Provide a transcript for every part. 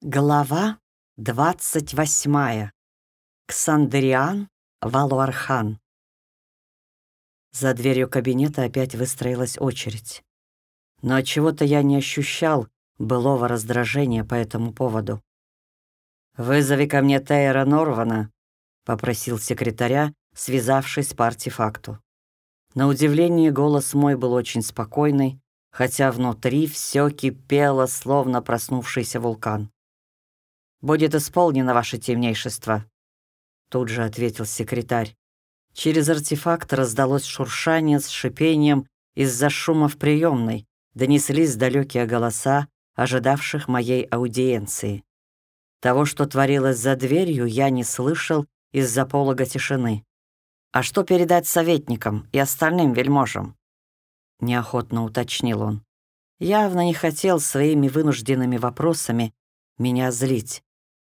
Глава двадцать восьмая. Ксандериан Валуархан. За дверью кабинета опять выстроилась очередь. Но от чего то я не ощущал былого раздражения по этому поводу. «Вызови ко мне Тейра Норвана», — попросил секретаря, связавшись по артефакту. На удивление голос мой был очень спокойный, хотя внутри все кипело, словно проснувшийся вулкан. «Будет исполнено ваше темнейшество», — тут же ответил секретарь. Через артефакт раздалось шуршание с шипением из-за шума в приемной, донеслись далекие голоса, ожидавших моей аудиенции. Того, что творилось за дверью, я не слышал из-за полога тишины. «А что передать советникам и остальным вельможам?» Неохотно уточнил он. Явно не хотел своими вынужденными вопросами меня злить.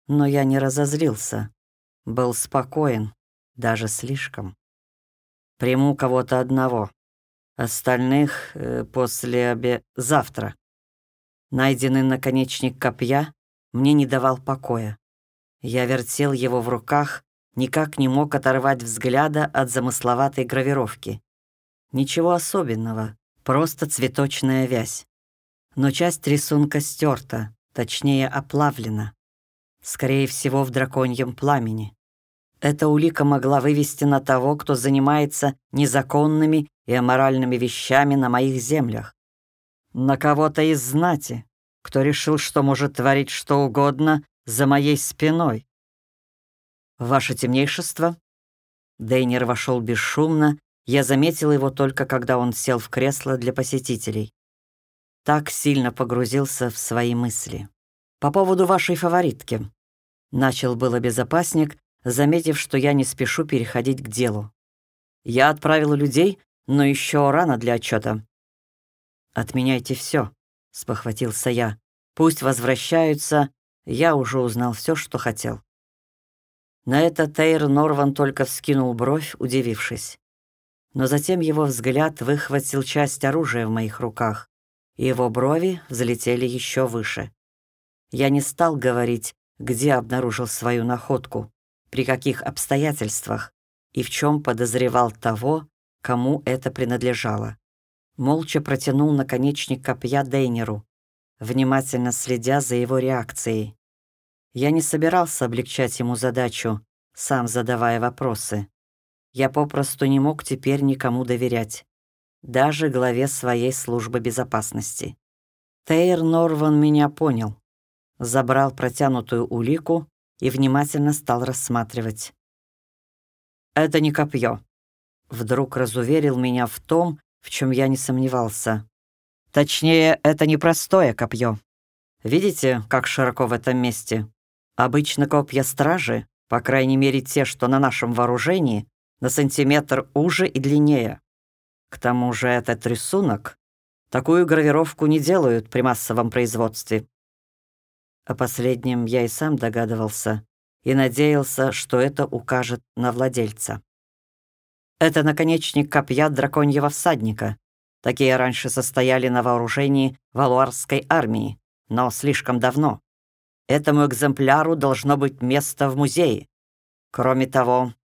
Но я не разозлился. Был спокоен, даже слишком. Приму кого-то одного. Остальных э, после обе... завтра. Найденный наконечник копья мне не давал покоя. Я вертел его в руках, никак не мог оторвать взгляда от замысловатой гравировки. Ничего особенного, просто цветочная вязь. Но часть рисунка стерта, точнее оплавлена скорее всего, в драконьем пламени. Эта улика могла вывести на того, кто занимается незаконными и аморальными вещами на моих землях. На кого-то из знати, кто решил, что может творить что угодно за моей спиной. «Ваше темнейшество?» Дейнер вошел бесшумно, я заметил его только когда он сел в кресло для посетителей. Так сильно погрузился в свои мысли. «По поводу вашей фаворитки», — начал было безопасник, заметив, что я не спешу переходить к делу. «Я отправил людей, но еще рано для отчета. «Отменяйте все, спохватился я. «Пусть возвращаются, я уже узнал все, что хотел». На это Тейр Норван только вскинул бровь, удивившись. Но затем его взгляд выхватил часть оружия в моих руках, и его брови взлетели еще выше. Я не стал говорить, где обнаружил свою находку, при каких обстоятельствах и в чем подозревал того, кому это принадлежало. Молча протянул наконечник копья Дейнеру, внимательно следя за его реакцией. Я не собирался облегчать ему задачу, сам задавая вопросы. Я попросту не мог теперь никому доверять, даже главе своей службы безопасности. Тейр Норван меня понял забрал протянутую улику и внимательно стал рассматривать. «Это не копье», — вдруг разуверил меня в том, в чем я не сомневался. Точнее, это не простое копье. Видите, как широко в этом месте? Обычно копья стражи, по крайней мере те, что на нашем вооружении, на сантиметр уже и длиннее. К тому же этот рисунок, такую гравировку не делают при массовом производстве. О последнем я и сам догадывался и надеялся, что это укажет на владельца. Это наконечник копья драконьего всадника. Такие раньше состояли на вооружении валуарской армии, но слишком давно. Этому экземпляру должно быть место в музее. Кроме того,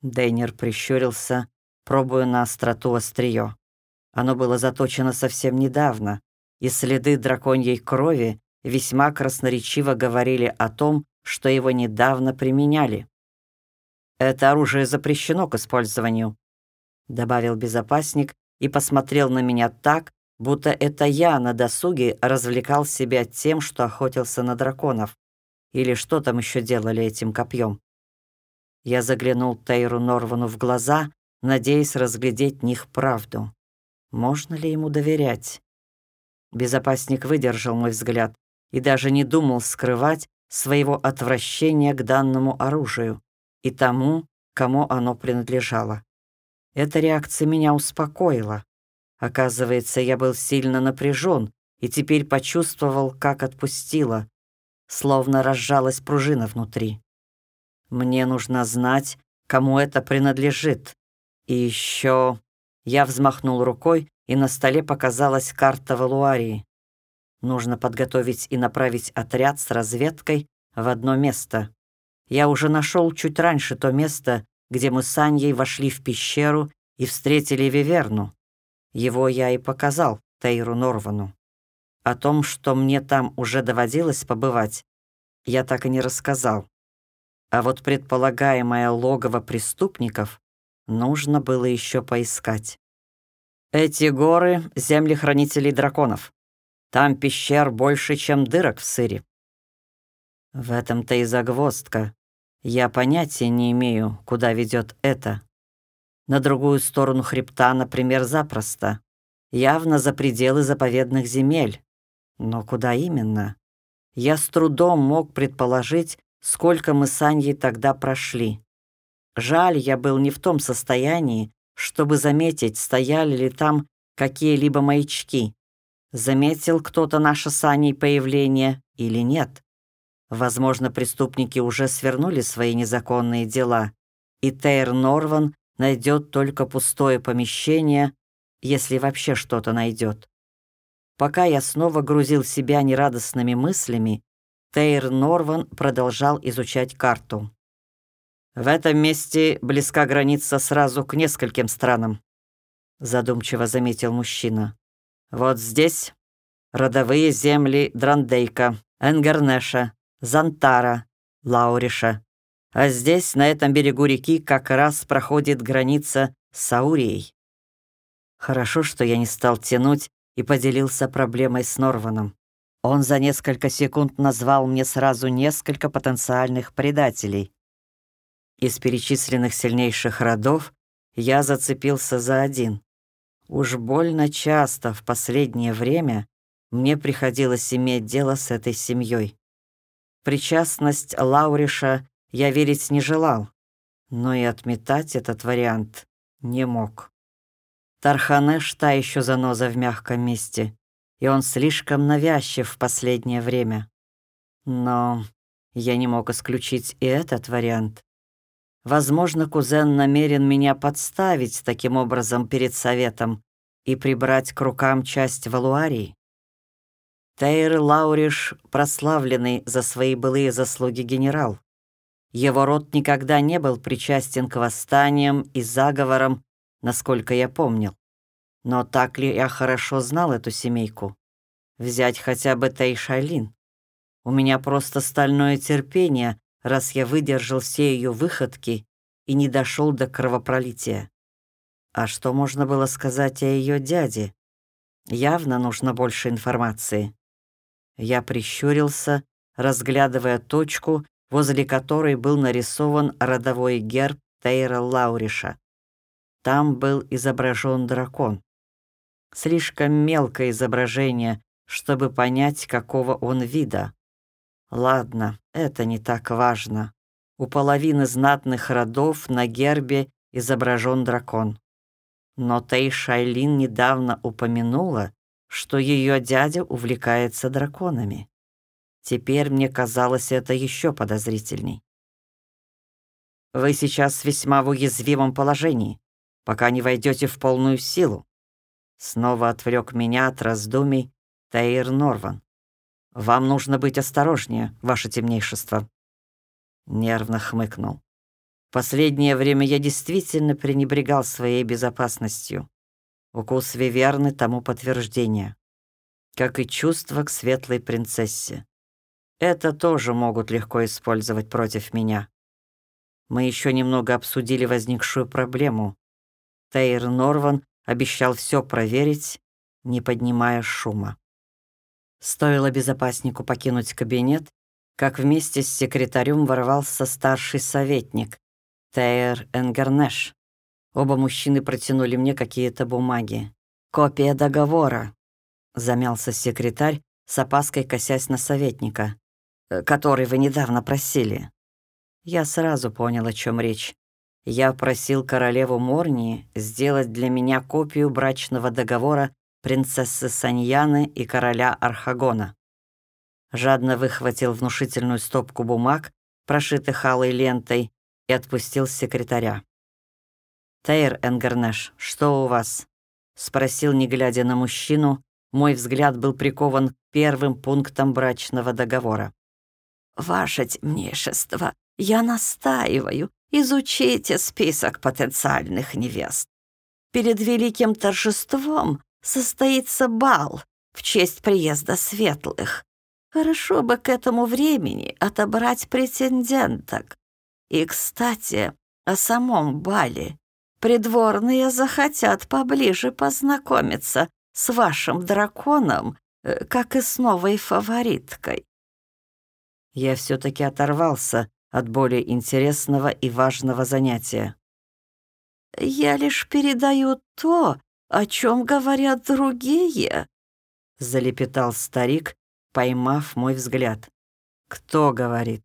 Дейнер прищурился, пробуя на остроту острие. Оно было заточено совсем недавно, и следы драконьей крови весьма красноречиво говорили о том, что его недавно применяли. «Это оружие запрещено к использованию», — добавил безопасник и посмотрел на меня так, будто это я на досуге развлекал себя тем, что охотился на драконов. Или что там еще делали этим копьем. Я заглянул Тейру Норвану в глаза, надеясь разглядеть в них правду. Можно ли ему доверять? Безопасник выдержал мой взгляд и даже не думал скрывать своего отвращения к данному оружию и тому, кому оно принадлежало. Эта реакция меня успокоила. Оказывается, я был сильно напряжен и теперь почувствовал, как отпустила, словно разжалась пружина внутри. Мне нужно знать, кому это принадлежит. И еще я взмахнул рукой, и на столе показалась карта Валуарии. Нужно подготовить и направить отряд с разведкой в одно место. Я уже нашел чуть раньше то место, где мы с Аньей вошли в пещеру и встретили Виверну. Его я и показал Тейру Норвану. О том, что мне там уже доводилось побывать, я так и не рассказал. А вот предполагаемое логово преступников нужно было еще поискать. Эти горы — земли хранителей драконов. Там пещер больше, чем дырок в сыре. В этом-то и загвоздка. Я понятия не имею, куда ведет это. На другую сторону хребта, например, запросто. Явно за пределы заповедных земель. Но куда именно? Я с трудом мог предположить, сколько мы с Аньей тогда прошли. Жаль, я был не в том состоянии, чтобы заметить, стояли ли там какие-либо маячки. Заметил кто-то наше с Аней появление или нет. Возможно, преступники уже свернули свои незаконные дела, и Тейр Норван найдет только пустое помещение, если вообще что-то найдет. Пока я снова грузил себя нерадостными мыслями, Тейр Норван продолжал изучать карту. «В этом месте близка граница сразу к нескольким странам», задумчиво заметил мужчина. «Вот здесь родовые земли Драндейка, Энгернеша, Зантара, Лауриша. А здесь, на этом берегу реки, как раз проходит граница с Саурией. Хорошо, что я не стал тянуть и поделился проблемой с Норваном. Он за несколько секунд назвал мне сразу несколько потенциальных предателей. Из перечисленных сильнейших родов я зацепился за один. Уж больно часто в последнее время мне приходилось иметь дело с этой семьей. Причастность Лауриша я верить не желал, но и отметать этот вариант не мог. Тарханеш та еще заноза в мягком месте, и он слишком навязчив в последнее время. Но я не мог исключить и этот вариант. Возможно, кузен намерен меня подставить таким образом перед советом и прибрать к рукам часть валуарии. Тейр Лауриш прославленный за свои былые заслуги генерал. Его род никогда не был причастен к восстаниям и заговорам, насколько я помнил. Но так ли я хорошо знал эту семейку? Взять хотя бы Тейшалин. У меня просто стальное терпение раз я выдержал все ее выходки и не дошел до кровопролития. А что можно было сказать о ее дяде? Явно нужно больше информации. Я прищурился, разглядывая точку, возле которой был нарисован родовой герб Тейра Лауриша. Там был изображен дракон. Слишком мелкое изображение, чтобы понять, какого он вида. Ладно, это не так важно. У половины знатных родов на гербе изображен дракон. Но Тей Шайлин недавно упомянула, что ее дядя увлекается драконами. Теперь мне казалось это еще подозрительней. Вы сейчас весьма в уязвимом положении, пока не войдете в полную силу. Снова отвлек меня от раздумий Таир Норван. «Вам нужно быть осторожнее, ваше темнейшество». Нервно хмыкнул. Последнее время я действительно пренебрегал своей безопасностью. Укус Виверны тому подтверждение. Как и чувство к светлой принцессе. Это тоже могут легко использовать против меня. Мы еще немного обсудили возникшую проблему. Тейр Норван обещал все проверить, не поднимая шума. Стоило безопаснику покинуть кабинет, как вместе с секретарем ворвался старший советник, Тейр Энгернеш. Оба мужчины протянули мне какие-то бумаги. «Копия договора», — замялся секретарь, с опаской косясь на советника, «э, «который вы недавно просили». Я сразу понял, о чем речь. Я просил королеву Морнии сделать для меня копию брачного договора принцессы Саньяны и короля Архагона. Жадно выхватил внушительную стопку бумаг, прошитых алой лентой, и отпустил секретаря. «Тейр Энгернеш, что у вас?» — спросил, не глядя на мужчину, Мой взгляд был прикован к первым пунктам брачного договора. «Ваше темнейшество, я настаиваю, изучите список потенциальных невест. Перед великим торжеством состоится бал в честь приезда светлых. Хорошо бы к этому времени отобрать претенденток. И, кстати, о самом бале. Придворные захотят поближе познакомиться с вашим драконом, э, как и с новой фавориткой. Я все-таки оторвался от более интересного и важного занятия. «Я лишь передаю то, о чем говорят другие», — залепетал старик, поймав мой взгляд. «Кто говорит?»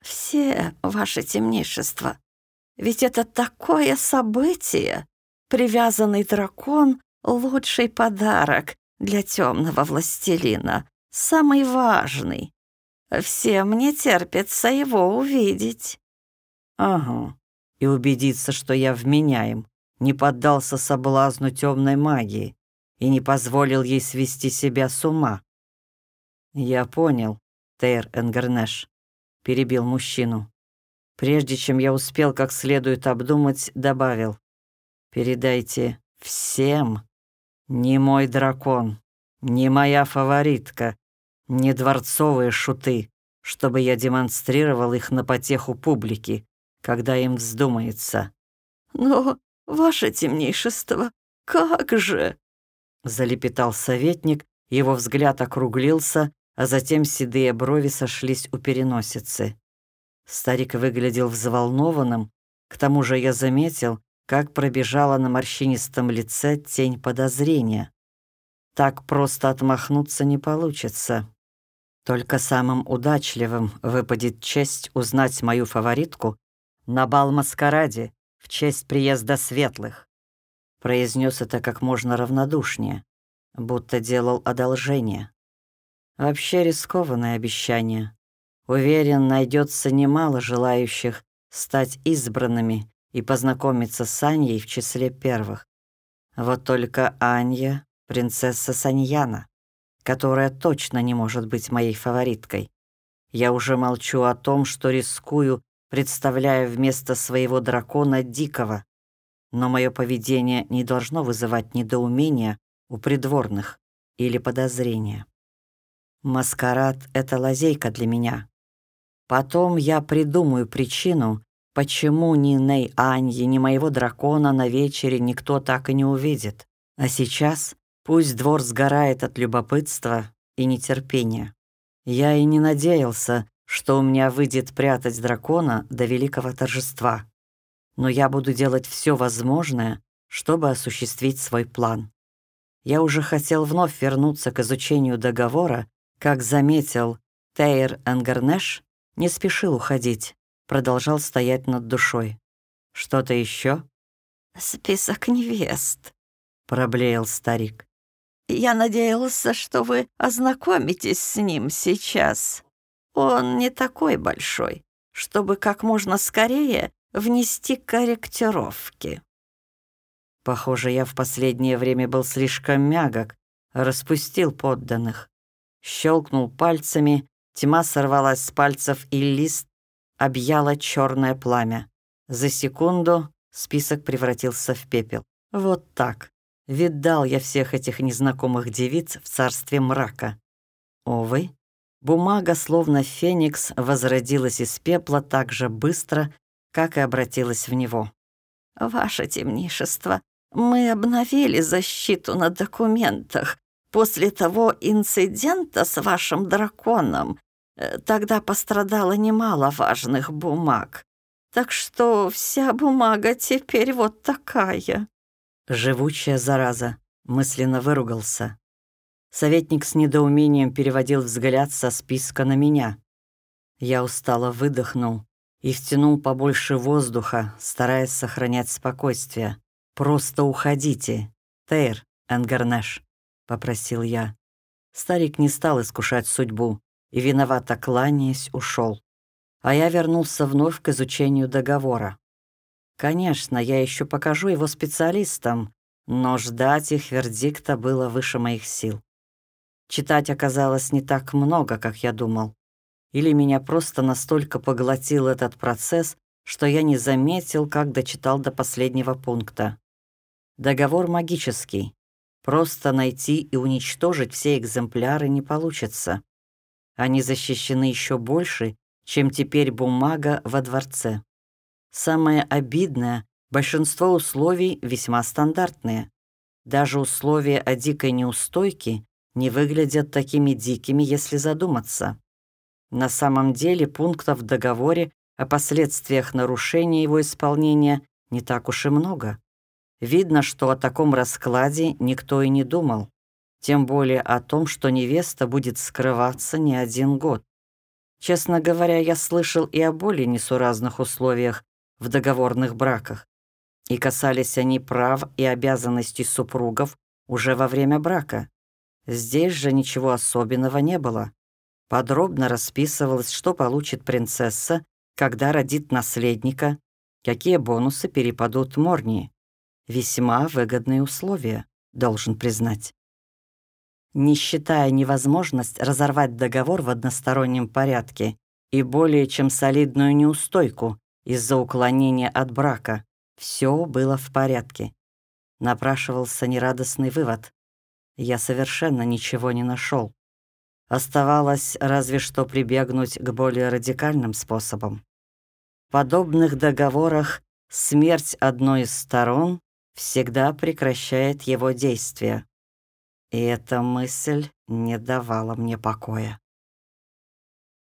«Все, ваше темнейшество. Ведь это такое событие. Привязанный дракон — лучший подарок для темного властелина, самый важный. Всем не терпится его увидеть». «Ага, и убедиться, что я вменяем, не поддался соблазну темной магии и не позволил ей свести себя с ума». «Я понял, Тейр Энгернеш», — перебил мужчину. Прежде чем я успел как следует обдумать, добавил. «Передайте всем, не мой дракон, не моя фаворитка, не дворцовые шуты, чтобы я демонстрировал их на потеху публики, когда им вздумается». «Но, ваше темнейшество, как же?» Залепетал советник, его взгляд округлился, а затем седые брови сошлись у переносицы. Старик выглядел взволнованным, к тому же я заметил, как пробежала на морщинистом лице тень подозрения. Так просто отмахнуться не получится. Только самым удачливым выпадет честь узнать мою фаворитку на бал-маскараде в честь приезда светлых. Произнес это как можно равнодушнее, будто делал одолжение. Вообще рискованное обещание. Уверен, найдется немало желающих стать избранными и познакомиться с Аньей в числе первых. Вот только Анья — принцесса Саньяна которая точно не может быть моей фавориткой. Я уже молчу о том, что рискую, представляя вместо своего дракона дикого. Но мое поведение не должно вызывать недоумения у придворных или подозрения. Маскарад — это лазейка для меня. Потом я придумаю причину, почему ни Ней Аньи, ни моего дракона на вечере никто так и не увидит. А сейчас Пусть двор сгорает от любопытства и нетерпения. Я и не надеялся, что у меня выйдет прятать дракона до великого торжества. Но я буду делать все возможное, чтобы осуществить свой план. Я уже хотел вновь вернуться к изучению договора, как заметил Тейр Ангарнеш не спешил уходить, продолжал стоять над душой. «Что-то еще? «Список невест», — проблеял старик. Я надеялся, что вы ознакомитесь с ним сейчас. Он не такой большой, чтобы как можно скорее внести корректировки. Похоже, я в последнее время был слишком мягок, распустил подданных. Щелкнул пальцами, тьма сорвалась с пальцев, и лист объяло черное пламя. За секунду список превратился в пепел. Вот так. Видал я всех этих незнакомых девиц в царстве мрака. Увы, бумага, словно феникс, возродилась из пепла так же быстро, как и обратилась в него. «Ваше темнейшество, мы обновили защиту на документах после того инцидента с вашим драконом. Э, тогда пострадало немало важных бумаг. Так что вся бумага теперь вот такая». Живучая зараза, мысленно выругался. Советник с недоумением переводил взгляд со списка на меня. Я устало выдохнул и втянул побольше воздуха, стараясь сохранять спокойствие. «Просто уходите, Тейр Энгарнеш», — попросил я. Старик не стал искушать судьбу и, виновато кланяясь, ушел. А я вернулся вновь к изучению договора. Конечно, я еще покажу его специалистам, но ждать их вердикта было выше моих сил. Читать оказалось не так много, как я думал. Или меня просто настолько поглотил этот процесс, что я не заметил, как дочитал до последнего пункта. Договор магический. Просто найти и уничтожить все экземпляры не получится. Они защищены еще больше, чем теперь бумага во дворце. Самое обидное, большинство условий весьма стандартные. Даже условия о дикой неустойке не выглядят такими дикими, если задуматься. На самом деле пунктов в договоре о последствиях нарушения его исполнения не так уж и много. Видно, что о таком раскладе никто и не думал, тем более о том, что невеста будет скрываться не один год. Честно говоря, я слышал и о более несуразных условиях в договорных браках, и касались они прав и обязанностей супругов уже во время брака. Здесь же ничего особенного не было. Подробно расписывалось, что получит принцесса, когда родит наследника, какие бонусы перепадут Морнии. Весьма выгодные условия, должен признать. Не считая невозможность разорвать договор в одностороннем порядке и более чем солидную неустойку из-за уклонения от брака, все было в порядке. Напрашивался нерадостный вывод. Я совершенно ничего не нашел. Оставалось разве что прибегнуть к более радикальным способам. В подобных договорах смерть одной из сторон всегда прекращает его действие. И эта мысль не давала мне покоя.